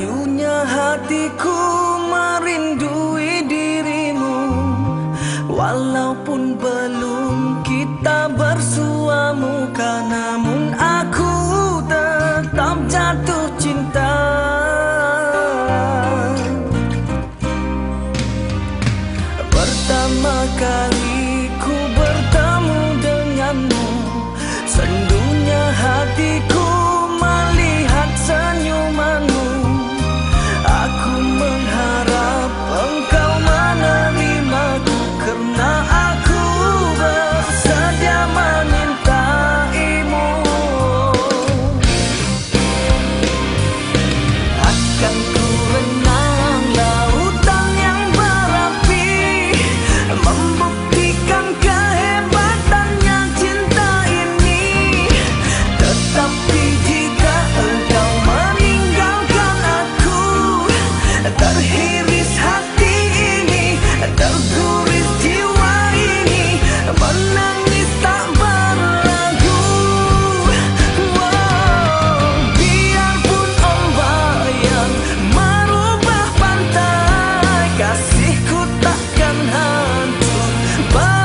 Sayunya hatiku merindui dirimu. Walaupun belum kita bersua muka Namun aku tetap jatuh cinta. Pertama kali takkan hancur